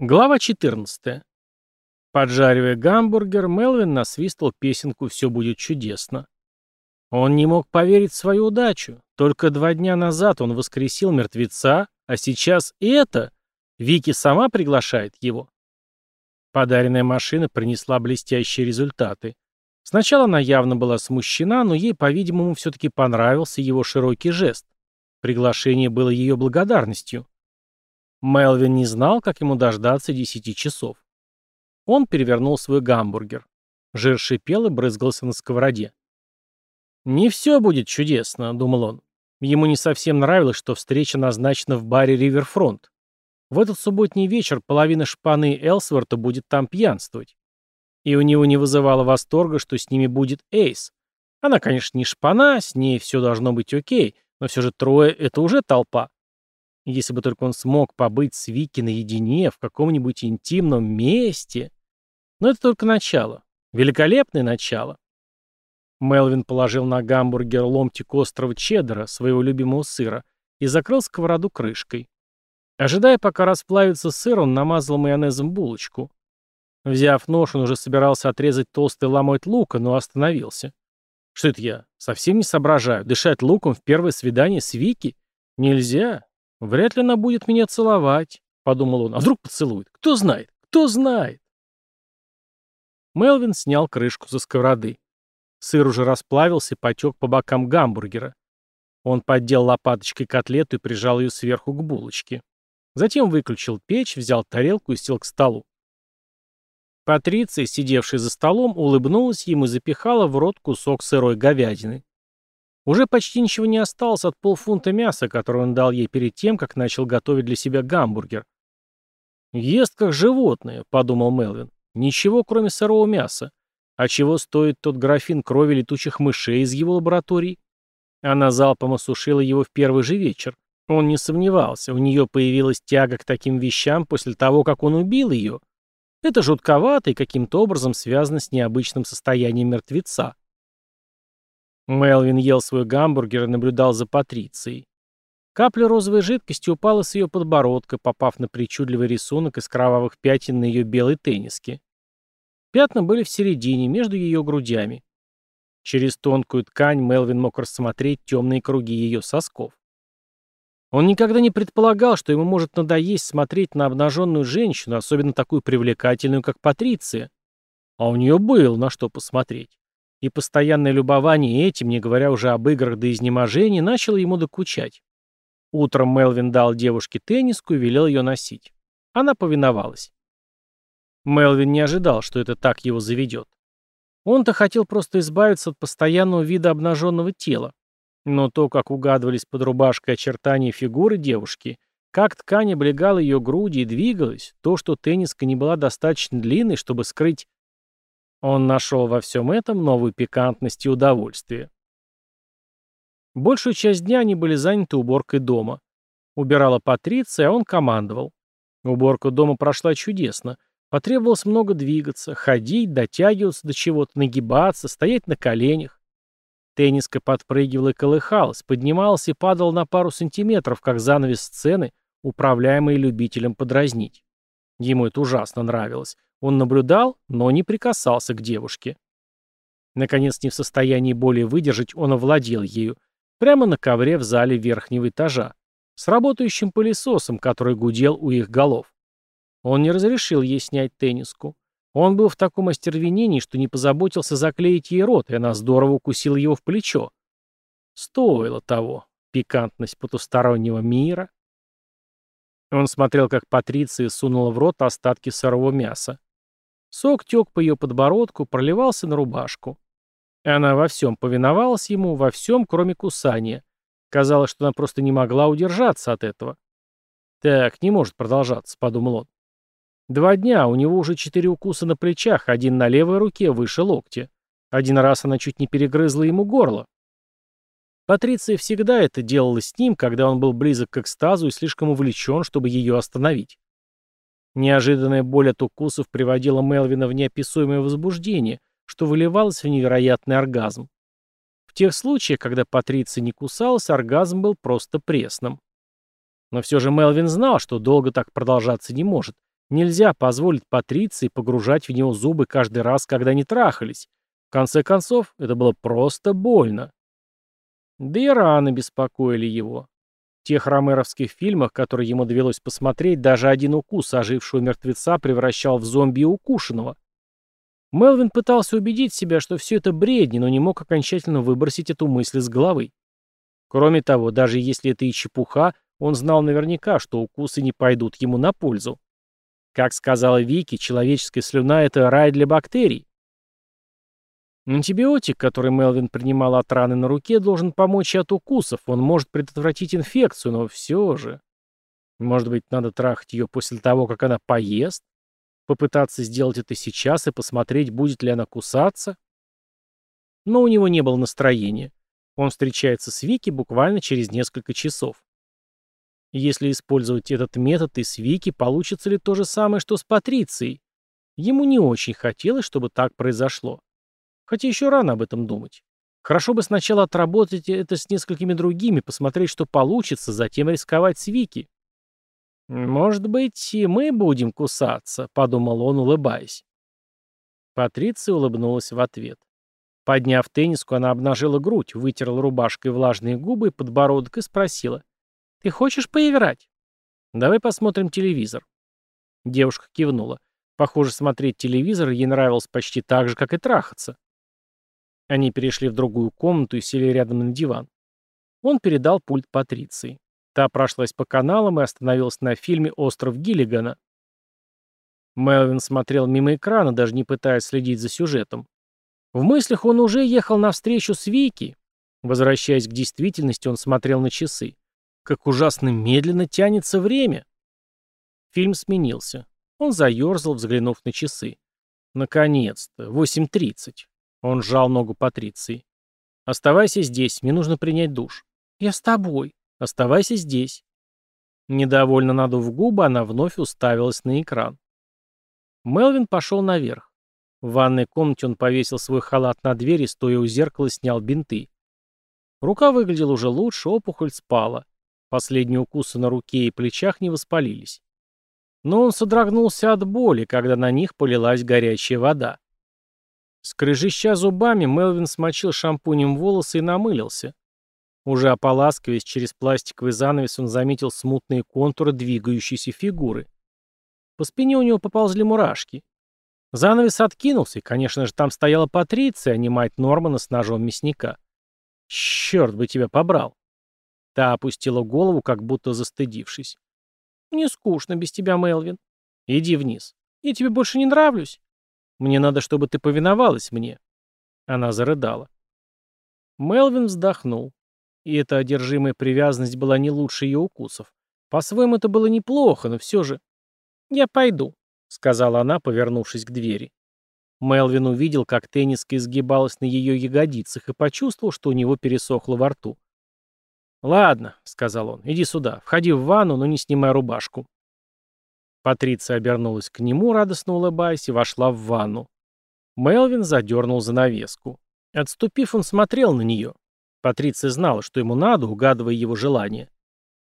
Глава 14. Поджаривая гамбургер, Мелвин насвистал песенку «Все будет чудесно». Он не мог поверить в свою удачу. Только два дня назад он воскресил мертвеца, а сейчас и это. Вики сама приглашает его. Подаренная машина принесла блестящие результаты. Сначала она явно была смущена, но ей, по-видимому, все-таки понравился его широкий жест. Приглашение было ее благодарностью. Мелвин не знал, как ему дождаться десяти часов. Он перевернул свой гамбургер. Жир шипел и брызгался на сковороде. «Не все будет чудесно», — думал он. Ему не совсем нравилось, что встреча назначена в баре «Риверфронт». В этот субботний вечер половина шпаны Элсворта будет там пьянствовать. И у него не вызывало восторга, что с ними будет Эйс. Она, конечно, не шпана, с ней все должно быть окей, но все же трое — это уже толпа. Если бы только он смог побыть с Вики наедине в каком-нибудь интимном месте. Но это только начало. Великолепное начало. Мелвин положил на гамбургер ломтик острого чеддера, своего любимого сыра, и закрыл сковороду крышкой. Ожидая, пока расплавится сыр, он намазал майонезом булочку. Взяв нож, он уже собирался отрезать толстый ломоть лука, но остановился. Что это я? Совсем не соображаю. Дышать луком в первое свидание с Вики? Нельзя. «Вряд ли она будет меня целовать», — подумал он. «А вдруг поцелует? Кто знает? Кто знает?» Мелвин снял крышку за сковороды. Сыр уже расплавился и потек по бокам гамбургера. Он поддел лопаточкой котлету и прижал ее сверху к булочке. Затем выключил печь, взял тарелку и сел к столу. Патриция, сидевшая за столом, улыбнулась ему и запихала в рот кусок сырой говядины. Уже почти ничего не осталось от полфунта мяса, которое он дал ей перед тем, как начал готовить для себя гамбургер. «Ест как животное», — подумал Мелвин. «Ничего, кроме сырого мяса. А чего стоит тот графин крови летучих мышей из его лаборатории?» Она залпом осушила его в первый же вечер. Он не сомневался, у нее появилась тяга к таким вещам после того, как он убил ее. Это жутковато и каким-то образом связано с необычным состоянием мертвеца. Мелвин ел свой гамбургер и наблюдал за Патрицией. Капля розовой жидкости упала с ее подбородка, попав на причудливый рисунок из кровавых пятен на ее белой тенниске. Пятна были в середине, между ее грудями. Через тонкую ткань Мелвин мог рассмотреть темные круги ее сосков. Он никогда не предполагал, что ему может надоесть смотреть на обнаженную женщину, особенно такую привлекательную, как Патриция. А у нее было на что посмотреть. И постоянное любование этим, не говоря уже об играх до изнеможения, начало ему докучать. Утром Мелвин дал девушке тенниску и велел ее носить. Она повиновалась. Мелвин не ожидал, что это так его заведет. Он-то хотел просто избавиться от постоянного вида обнаженного тела. Но то, как угадывались под рубашкой очертания фигуры девушки, как ткань облегала ее груди и двигалась, то, что тенниска не была достаточно длинной, чтобы скрыть он нашел во всем этом новую пикантность и удовольствие. Большую часть дня они были заняты уборкой дома. Убирала Патриция, а он командовал. Уборка дома прошла чудесно. Потребовалось много двигаться, ходить, дотягиваться до чего-то, нагибаться, стоять на коленях. Тенниска подпрыгивала и колыхалась, поднималась и падала на пару сантиметров, как занавес сцены, управляемый любителем подразнить. Ему это ужасно нравилось. Он наблюдал, но не прикасался к девушке. Наконец, не в состоянии более выдержать, он овладел ею, прямо на ковре в зале верхнего этажа, с работающим пылесосом, который гудел у их голов. Он не разрешил ей снять тенниску. Он был в таком остервенении, что не позаботился заклеить ей рот, и она здорово укусила его в плечо. Стоило того. Пикантность потустороннего мира. Он смотрел, как Патриция сунула в рот остатки сырого мяса. Сок тек по ее подбородку, проливался на рубашку. Она во всем повиновалась ему, во всем, кроме кусания. Казалось, что она просто не могла удержаться от этого. «Так, не может продолжаться», — подумал он. Два дня, у него уже четыре укуса на плечах, один на левой руке, выше локтя. Один раз она чуть не перегрызла ему горло. Патриция всегда это делала с ним, когда он был близок к экстазу и слишком увлечен, чтобы ее остановить. Неожиданная боль от укусов приводила Мелвина в неописуемое возбуждение, что выливалось в невероятный оргазм. В тех случаях, когда Патриция не кусалась, оргазм был просто пресным. Но все же Мелвин знал, что долго так продолжаться не может, Нельзя позволить Патриции погружать в него зубы каждый раз, когда они трахались. В конце концов, это было просто больно. Да и раны беспокоили его. В тех ромеровских фильмах, которые ему довелось посмотреть, даже один укус ожившего мертвеца превращал в зомби укушенного. Мелвин пытался убедить себя, что все это бредни, но не мог окончательно выбросить эту мысль с головы. Кроме того, даже если это и чепуха, он знал наверняка, что укусы не пойдут ему на пользу. Как сказала Вики, человеческая слюна – это рай для бактерий. Антибиотик, который Мелвин принимал от раны на руке, должен помочь от укусов. Он может предотвратить инфекцию, но все же... Может быть, надо трахать ее после того, как она поест? Попытаться сделать это сейчас и посмотреть, будет ли она кусаться? Но у него не было настроения. Он встречается с Вики буквально через несколько часов. Если использовать этот метод и с Вики, получится ли то же самое, что с Патрицией? Ему не очень хотелось, чтобы так произошло. Хотя еще рано об этом думать. Хорошо бы сначала отработать это с несколькими другими, посмотреть, что получится, затем рисковать с Вики. «Может быть, и мы будем кусаться», — подумал он, улыбаясь. Патриция улыбнулась в ответ. Подняв тенниску, она обнажила грудь, вытерла рубашкой влажные губы и подбородок и спросила. «Ты хочешь поиграть?» «Давай посмотрим телевизор». Девушка кивнула. Похоже, смотреть телевизор ей нравилось почти так же, как и трахаться. Они перешли в другую комнату и сели рядом на диван. Он передал пульт Патриции. Та прошлась по каналам и остановилась на фильме «Остров Гиллигана». Мелвин смотрел мимо экрана, даже не пытаясь следить за сюжетом. В мыслях он уже ехал навстречу с Вики. Возвращаясь к действительности, он смотрел на часы. Как ужасно медленно тянется время. Фильм сменился. Он заерзал, взглянув на часы. Наконец-то, 8.30. Он сжал ногу Патриции. «Оставайся здесь, мне нужно принять душ». «Я с тобой». «Оставайся здесь». Недовольно надув губы, она вновь уставилась на экран. Мелвин пошел наверх. В ванной комнате он повесил свой халат на дверь и, стоя у зеркала, снял бинты. Рука выглядела уже лучше, опухоль спала. Последние укусы на руке и плечах не воспалились. Но он содрогнулся от боли, когда на них полилась горячая вода. Скрыжища зубами, Мелвин смочил шампунем волосы и намылился. Уже ополаскиваясь через пластиковый занавес, он заметил смутные контуры двигающейся фигуры. По спине у него поползли мурашки. Занавес откинулся, и, конечно же, там стояла Патриция, а не мать Нормана с ножом мясника. «Черт бы тебя побрал!» Та опустила голову, как будто застыдившись. «Мне скучно без тебя, Мелвин. Иди вниз. Я тебе больше не нравлюсь. Мне надо, чтобы ты повиновалась мне». Она зарыдала. Мелвин вздохнул. И эта одержимая привязанность была не лучше ее укусов. По-своему это было неплохо, но все же... «Я пойду», — сказала она, повернувшись к двери. Мелвин увидел, как тенниска изгибалась на ее ягодицах и почувствовал, что у него пересохло во рту. «Ладно», — сказал он, — «иди сюда, входи в ванну, но не снимай рубашку». Патриция обернулась к нему, радостно улыбаясь, и вошла в ванну. Мелвин задернул занавеску. Отступив, он смотрел на нее. Патриция знала, что ему надо, угадывая его желание.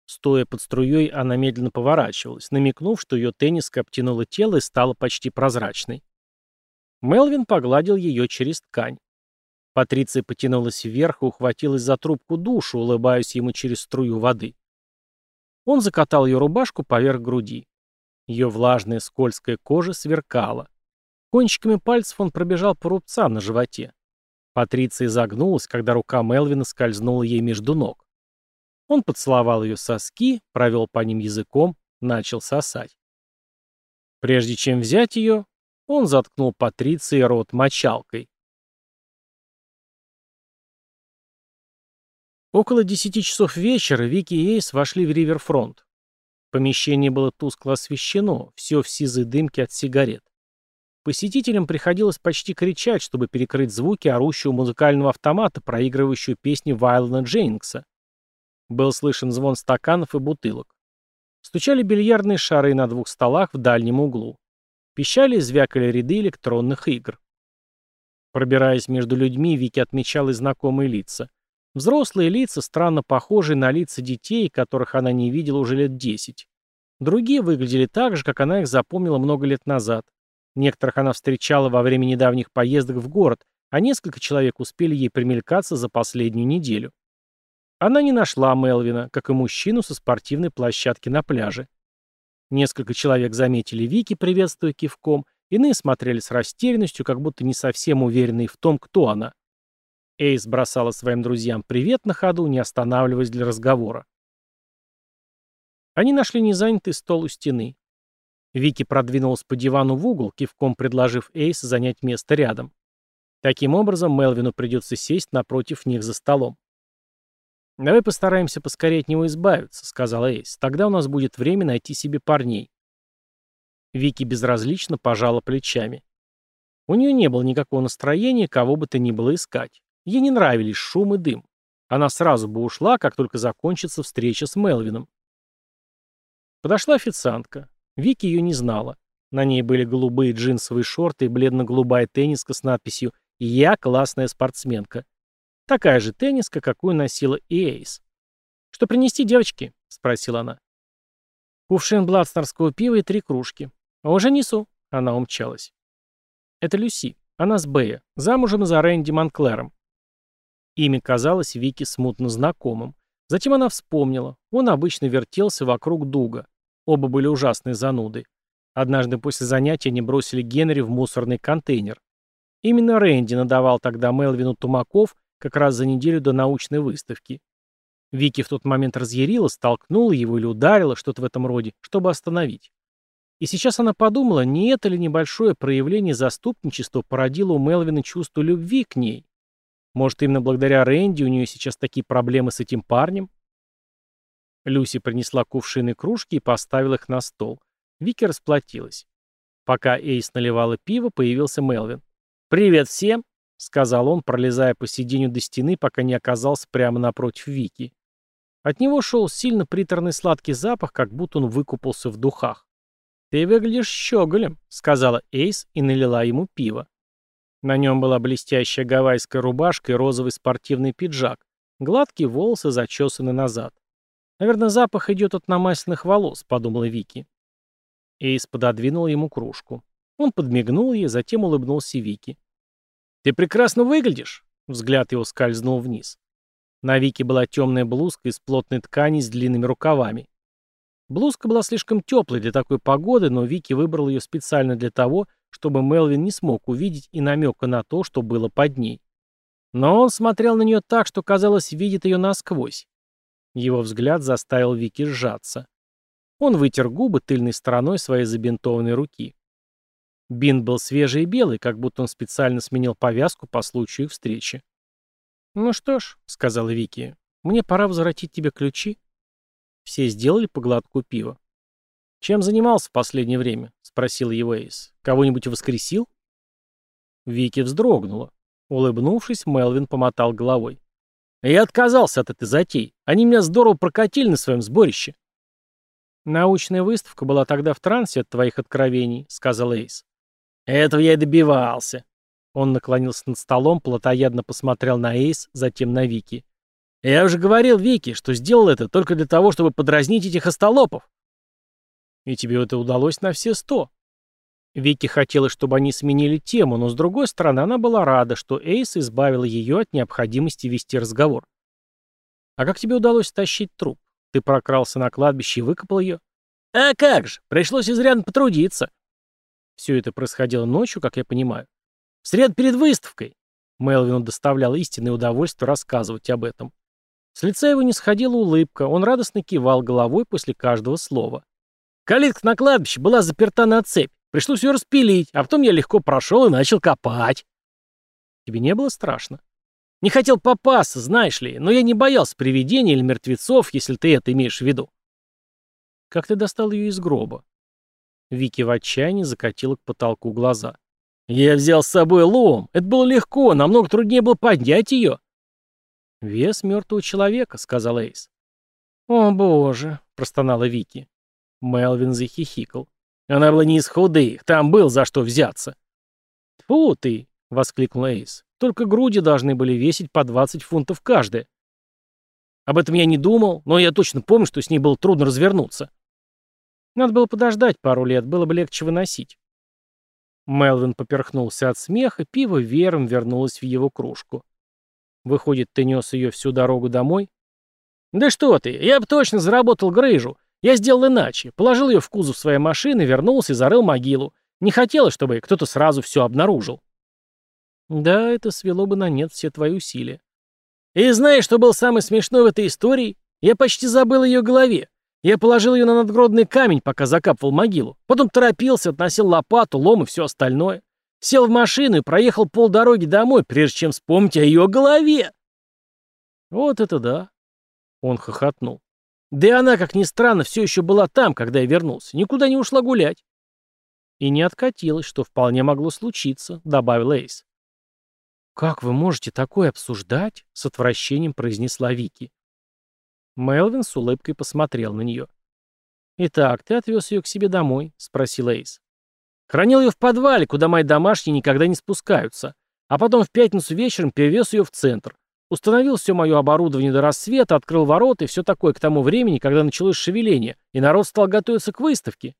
Стоя под струей, она медленно поворачивалась, намекнув, что ее тенниска обтянула тело и стала почти прозрачной. Мелвин погладил ее через ткань. Патриция потянулась вверх и ухватилась за трубку душу, улыбаясь ему через струю воды. Он закатал ее рубашку поверх груди. Ее влажная скользкая кожа сверкала. Кончиками пальцев он пробежал по рубцам на животе. Патриция изогнулась, когда рука Мелвина скользнула ей между ног. Он поцеловал ее соски, провел по ним языком, начал сосать. Прежде чем взять ее, он заткнул Патриции рот мочалкой. Около десяти часов вечера Вики и Эйс вошли в Риверфронт. Помещение было тускло освещено, все в сизой дымке от сигарет. Посетителям приходилось почти кричать, чтобы перекрыть звуки орущего музыкального автомата, проигрывающего песни Вайлона Джейнкса. Был слышен звон стаканов и бутылок. Стучали бильярдные шары на двух столах в дальнем углу. Пищали и звякали ряды электронных игр. Пробираясь между людьми, Вики отмечала знакомые лица. Взрослые лица, странно похожие на лица детей, которых она не видела уже лет десять. Другие выглядели так же, как она их запомнила много лет назад. Некоторых она встречала во время недавних поездок в город, а несколько человек успели ей примелькаться за последнюю неделю. Она не нашла Мелвина, как и мужчину со спортивной площадки на пляже. Несколько человек заметили Вики, приветствуя кивком, иные смотрели с растерянностью, как будто не совсем уверенные в том, кто она. Эйс бросала своим друзьям привет на ходу, не останавливаясь для разговора. Они нашли незанятый стол у стены. Вики продвинулась по дивану в угол, кивком предложив Эйс занять место рядом. Таким образом, Мелвину придется сесть напротив них за столом. «Давай постараемся поскорее от него избавиться», — сказал Эйс. «Тогда у нас будет время найти себе парней». Вики безразлично пожала плечами. У нее не было никакого настроения, кого бы то ни было искать. Ей не нравились шум и дым. Она сразу бы ушла, как только закончится встреча с Мелвином. Подошла официантка. Вики ее не знала. На ней были голубые джинсовые шорты и бледно-голубая тенниска с надписью «Я классная спортсменка». Такая же тенниска, какую носила и Эйс. «Что принести, девочки?» — спросила она. «Кувшин бладснерского пива и три кружки. А уже несу». Она умчалась. «Это Люси. Она с Бэя. Замужем за Рэнди Монклером». Имя казалось Вики смутно знакомым. Затем она вспомнила. Он обычно вертелся вокруг Дуга. Оба были ужасные зануды. Однажды после занятия они бросили Генри в мусорный контейнер. Именно Рэнди надавал тогда Мелвину тумаков как раз за неделю до научной выставки. Вики в тот момент разъярила, столкнула его или ударила, что-то в этом роде, чтобы остановить. И сейчас она подумала, не это ли небольшое проявление заступничества породило у Мелвина чувство любви к ней. Может, именно благодаря Рэнди у нее сейчас такие проблемы с этим парнем? Люси принесла кувшины кружки и поставила их на стол. Вики расплатилась. Пока Эйс наливала пиво, появился Мелвин. «Привет всем!» — сказал он, пролезая по сиденью до стены, пока не оказался прямо напротив Вики. От него шел сильно приторный сладкий запах, как будто он выкупался в духах. «Ты выглядишь щеголем», — сказала Эйс и налила ему пиво. На нем была блестящая гавайская рубашка и розовый спортивный пиджак. Гладкие волосы зачесаны назад. «Наверное, запах идет от намасленных волос», — подумала Вики. Эйс пододвинул ему кружку. Он подмигнул ей, затем улыбнулся Вике. «Ты прекрасно выглядишь!» Взгляд его скользнул вниз. На Вике была темная блузка из плотной ткани с длинными рукавами. Блузка была слишком теплой для такой погоды, но Вики выбрал ее специально для того, чтобы Мелвин не смог увидеть и намека на то, что было под ней. Но он смотрел на нее так, что, казалось, видит ее насквозь. Его взгляд заставил Вики сжаться. Он вытер губы тыльной стороной своей забинтованной руки. Бин был свежий и белый, как будто он специально сменил повязку по случаю их встречи. «Ну что ж», — сказала Вики, — «мне пора возвратить тебе ключи». Все сделали по глотку пива. «Чем занимался в последнее время?» — спросил его Эйс. «Кого-нибудь воскресил?» Вики вздрогнула. Улыбнувшись, Мелвин помотал головой. «Я отказался от этой затеи. Они меня здорово прокатили на своем сборище». «Научная выставка была тогда в трансе от твоих откровений», — сказал Эйс. Этого я и добивался. Он наклонился над столом, плотоядно посмотрел на Эйс, затем на Вики. Я уже говорил Вики, что сделал это только для того, чтобы подразнить этих остолопов. И тебе это удалось на все сто. Вики хотела, чтобы они сменили тему, но с другой стороны, она была рада, что Эйс избавила ее от необходимости вести разговор. «А как тебе удалось тащить труп? Ты прокрался на кладбище и выкопал ее?» «А как же, пришлось изрядно потрудиться». Все это происходило ночью, как я понимаю. В среду перед выставкой. Мелвину доставляло истинное удовольствие рассказывать об этом. С лица его не сходила улыбка, он радостно кивал головой после каждого слова. Калитка на кладбище была заперта на цепь. Пришлось ее распилить, а потом я легко прошел и начал копать. Тебе не было страшно? Не хотел попасться, знаешь ли, но я не боялся привидений или мертвецов, если ты это имеешь в виду. Как ты достал ее из гроба? Вики в отчаянии закатила к потолку глаза. «Я взял с собой лом. Это было легко, намного труднее было поднять ее». «Вес мертвого человека», — сказал Эйс. «О, боже», — простонала Вики. Мелвин захихикал. «Она была не из худых, там был за что взяться». «Тьфу ты!» — воскликнул Эйс. «Только груди должны были весить по 20 фунтов каждая». «Об этом я не думал, но я точно помню, что с ней было трудно развернуться». Надо было подождать пару лет, было бы легче выносить. Мелвин поперхнулся от смеха, пиво вером вернулось в его кружку. Выходит, ты нес ее всю дорогу домой? Да что ты, я бы точно заработал грыжу. Я сделал иначе. Положил ее в кузов своей машины, вернулся и зарыл могилу. Не хотелось, чтобы кто-то сразу все обнаружил. Да, это свело бы на нет все твои усилия. И знаешь, что был самый смешной в этой истории? Я почти забыл ее голове. Я положил ее на надгробный камень, пока закапывал могилу. Потом торопился, относил лопату, лом и все остальное. Сел в машину и проехал полдороги домой, прежде чем вспомнить о ее голове. Вот это да. Он хохотнул. Да и она, как ни странно, все еще была там, когда я вернулся. Никуда не ушла гулять. И не откатилась, что вполне могло случиться, добавил Эйс. «Как вы можете такое обсуждать?» — с отвращением произнесла Вики. Мелвин с улыбкой посмотрел на нее. «Итак, ты отвез ее к себе домой?» — спросил Эйс. «Хранил ее в подвале, куда мои домашние никогда не спускаются, а потом в пятницу вечером перевез ее в центр. Установил все мое оборудование до рассвета, открыл ворота и все такое к тому времени, когда началось шевеление, и народ стал готовиться к выставке».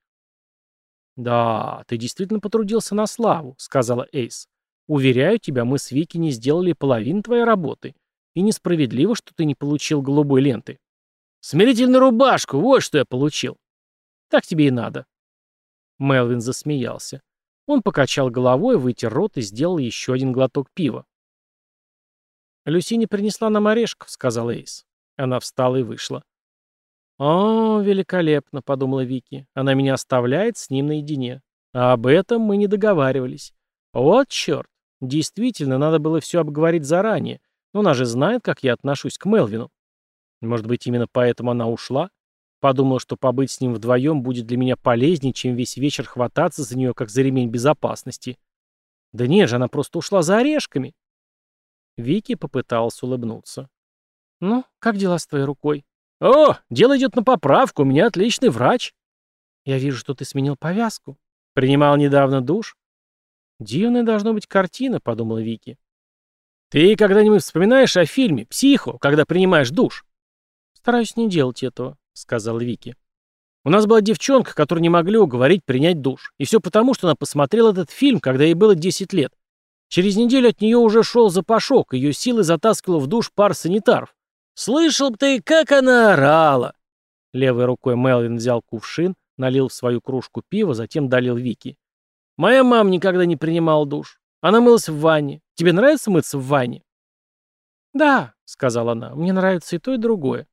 «Да, ты действительно потрудился на славу», — сказала Эйс. «Уверяю тебя, мы с Вики не сделали половину твоей работы. И несправедливо, что ты не получил голубой ленты. Смирительную рубашку, вот что я получил. Так тебе и надо. Мелвин засмеялся. Он покачал головой, вытер рот и сделал еще один глоток пива. «Люси не принесла нам орешков», — сказал Эйс. Она встала и вышла. «О, великолепно», — подумала Вики. «Она меня оставляет с ним наедине. А об этом мы не договаривались. Вот черт. Действительно, надо было все обговорить заранее. Но она же знает, как я отношусь к Мелвину. Может быть, именно поэтому она ушла? Подумала, что побыть с ним вдвоем будет для меня полезнее, чем весь вечер хвататься за нее, как за ремень безопасности. Да нет же, она просто ушла за орешками. Вики попыталась улыбнуться. «Ну, как дела с твоей рукой?» «О, дело идет на поправку, у меня отличный врач». «Я вижу, что ты сменил повязку. Принимал недавно душ». «Дивная должна быть картина», — подумала Вики. «Ты когда-нибудь вспоминаешь о фильме «Психо», когда принимаешь душ?» «Стараюсь не делать этого», — сказал Вики. «У нас была девчонка, которую не могли уговорить принять душ. И все потому, что она посмотрела этот фильм, когда ей было 10 лет. Через неделю от нее уже шел запашок, ее силой затаскивала в душ пар санитаров. Слышал бы ты, как она орала!» Левой рукой Мелвин взял кувшин, налил в свою кружку пива, затем долил Вики. «Моя мама никогда не принимала душ. Она мылась в ванне. Тебе нравится мыться в ванне?» «Да», — сказала она, — «мне нравится и то, и другое».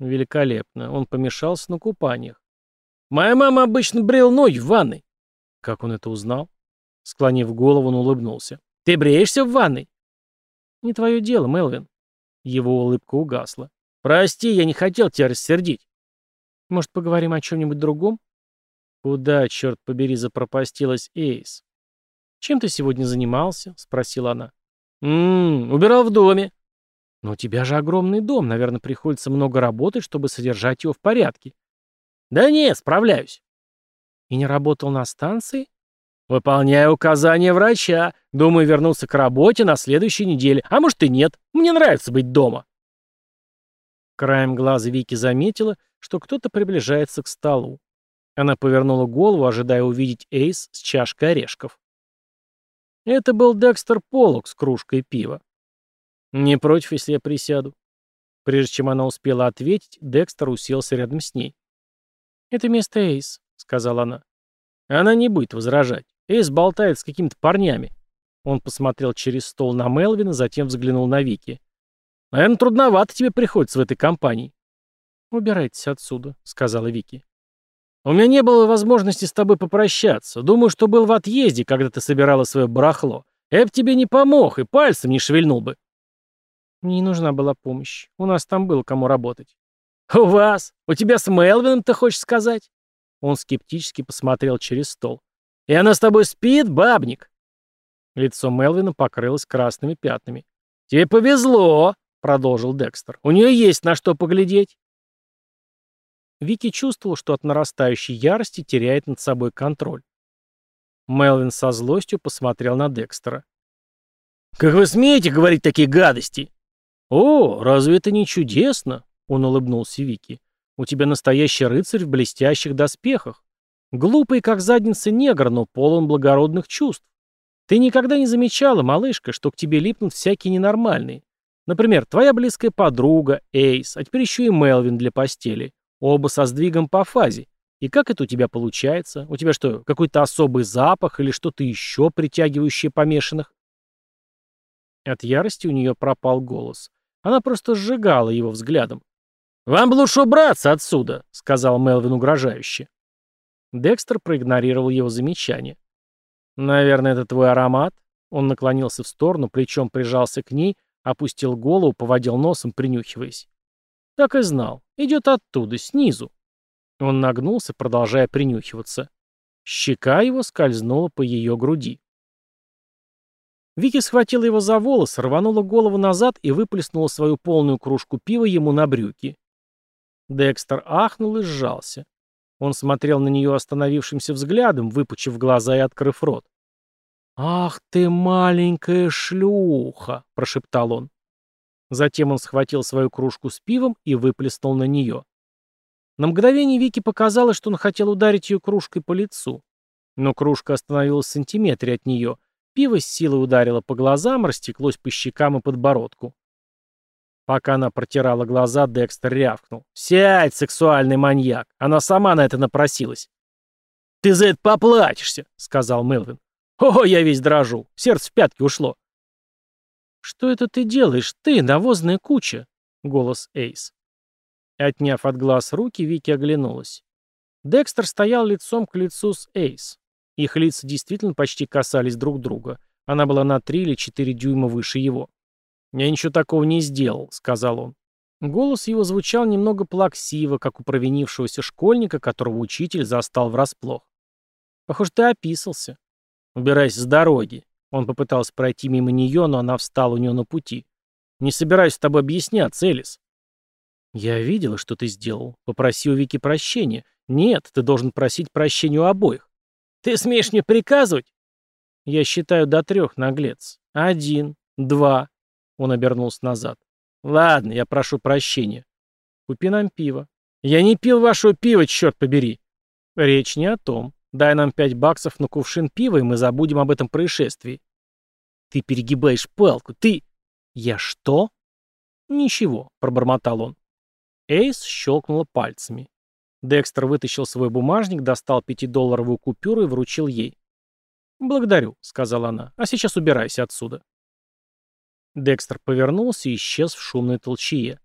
Великолепно. Он помешался на купаниях. «Моя мама обычно брел ноги в ванной». Как он это узнал? Склонив голову, он улыбнулся. «Ты бреешься в ванной?» «Не твое дело, Мелвин». Его улыбка угасла. «Прости, я не хотел тебя рассердить». «Может, поговорим о чем-нибудь другом?» Куда, черт побери, запропастилась Эйс? «Чем ты сегодня занимался?» — спросила она. «Ммм, убирал в доме». «Но у тебя же огромный дом, наверное, приходится много работать, чтобы содержать его в порядке». «Да нет, справляюсь». «И не работал на станции?» «Выполняю указания врача. Думаю вернуться к работе на следующей неделе. А может и нет. Мне нравится быть дома». Краем глаза Вики заметила, что кто-то приближается к столу. Она повернула голову, ожидая увидеть Эйс с чашкой орешков. Это был Декстер Поллок с кружкой пива. «Не против, если я присяду?» Прежде чем она успела ответить, Декстер уселся рядом с ней. «Это место Эйс», — сказала она. Она не будет возражать. Эйс болтает с какими-то парнями. Он посмотрел через стол на Мелвина, затем взглянул на Вики. «Наверное, трудновато тебе приходится в этой компании». «Убирайтесь отсюда», — сказала Вики. У меня не было возможности с тобой попрощаться. Думаю, что был в отъезде, когда ты собирала свое барахло. Я бы тебе не помог и пальцем не шевельнул бы. Мне не нужна была помощь. У нас там было кому работать. У вас? У тебя с Мелвином, ты хочешь сказать? Он скептически посмотрел через стол. И она с тобой спит, бабник? Лицо Мелвина покрылось красными пятнами. «Тебе повезло», — продолжил Декстер. «У нее есть на что поглядеть. Вики чувствовал, что от нарастающей ярости теряет над собой контроль. Мелвин со злостью посмотрел на Декстера. «Как вы смеете говорить такие гадости?» «О, разве это не чудесно?» — он улыбнулся Вики. У тебя настоящий рыцарь в блестящих доспехах. Глупый, как задница негр, но полон благородных чувств. Ты никогда не замечала, малышка, что к тебе липнут всякие ненормальные. Например, твоя близкая подруга, Эйс, а теперь еще и Мелвин для постели. Оба со сдвигом по фазе. И как это у тебя получается? У тебя что, какой-то особый запах или что-то еще притягивающее помешанных? От ярости у нее пропал голос. Она просто сжигала его взглядом. «Вам бы лучше убраться отсюда», — сказал Мелвин угрожающе. Декстер проигнорировал его замечание. «Наверное, это твой аромат?» Он наклонился в сторону, плечом прижался к ней, опустил голову, поводил носом, принюхиваясь. «Так и знал. Идет оттуда, снизу». Он нагнулся, продолжая принюхиваться. Щека его скользнула по ее груди. Вики схватила его за волосы, рванула голову назад и выплеснула свою полную кружку пива ему на брюки. Декстер ахнул и сжался. Он смотрел на нее остановившимся взглядом, выпучив глаза и открыв рот. «Ах ты, маленькая шлюха!» — прошептал он. Затем он схватил свою кружку с пивом и выплеснул на нее. На мгновение Вики показалось, что он хотел ударить ее кружкой по лицу. Но кружка остановилась в сантиметре от нее. Пиво с силой ударило по глазам, растеклось по щекам и подбородку. Пока она протирала глаза, Декстер рявкнул. «Сядь, сексуальный маньяк! Она сама на это напросилась!» «Ты за это поплатишься!» — сказал Мелвин. «О, я весь дрожу! Сердце в пятки ушло!» «Что это ты делаешь, ты, навозная куча?» — голос Эйс. Отняв от глаз руки, Вики оглянулась. Декстер стоял лицом к лицу с Эйс. Их лица действительно почти касались друг друга. Она была на три или четыре дюйма выше его. «Я ничего такого не сделал», — сказал он. Голос его звучал немного плаксиво, как у провинившегося школьника, которого учитель застал врасплох. «Похоже, ты описался. Убирайся с дороги». Он попытался пройти мимо нее, но она встала у него на пути. «Не собираюсь с тобой объясняться, Элис». «Я видела, что ты сделал. Попроси у Вики прощения. Нет, ты должен просить прощения у обоих». «Ты смеешь мне приказывать?» «Я считаю до трех, наглец. Один, два, он обернулся назад. «Ладно, я прошу прощения. Купи нам пиво». «Я не пил вашего пива, черт побери!» «Речь не о том. Дай нам пять баксов на кувшин пива, и мы забудем об этом происшествии». «Ты перегибаешь палку, ты...» «Я что?» «Ничего», — пробормотал он. Эйс щелкнула пальцами. Декстер вытащил свой бумажник, достал пятидолларовую купюру и вручил ей. «Благодарю», — сказала она, — «а сейчас убирайся отсюда». Декстер повернулся и исчез в шумной толчее.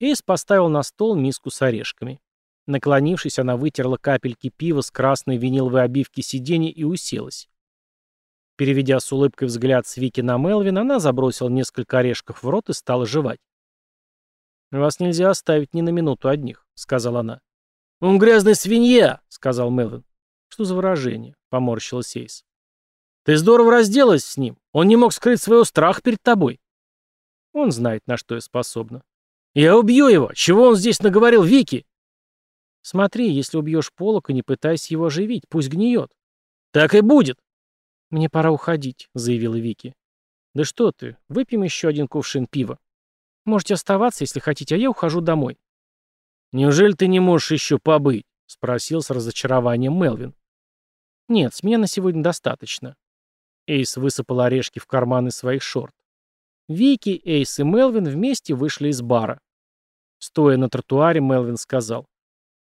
Эйс поставил на стол миску с орешками. Наклонившись, она вытерла капельки пива с красной виниловой обивки сиденья и уселась. Переведя с улыбкой взгляд с Вики на Мелвин, она забросила несколько орешков в рот и стала жевать. «Вас нельзя оставить ни на минуту одних», — сказала она. «Он грязная свинья», — сказал Мелвин. «Что за выражение?» — поморщилась Эйс. Ты здорово разделалась с ним. Он не мог скрыть своего страха перед тобой. Он знает, на что я способна. Я убью его. Чего он здесь наговорил Вики? Смотри, если убьешь Полока, не пытайся его оживить. Пусть гниет. Так и будет. Мне пора уходить, заявила Вики. Да что ты, выпьем еще один кувшин пива. Можете оставаться, если хотите, а я ухожу домой. Неужели ты не можешь еще побыть? Спросил с разочарованием Мелвин. Нет, с меня на сегодня достаточно. Эйс высыпал орешки в карманы своих шорт. Вики, Эйс и Мелвин вместе вышли из бара. Стоя на тротуаре, Мелвин сказал.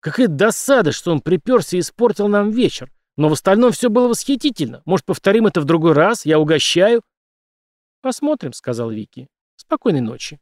«Какая досада, что он приперся и испортил нам вечер. Но в остальном все было восхитительно. Может, повторим это в другой раз? Я угощаю?» «Посмотрим», — сказал Вики. «Спокойной ночи».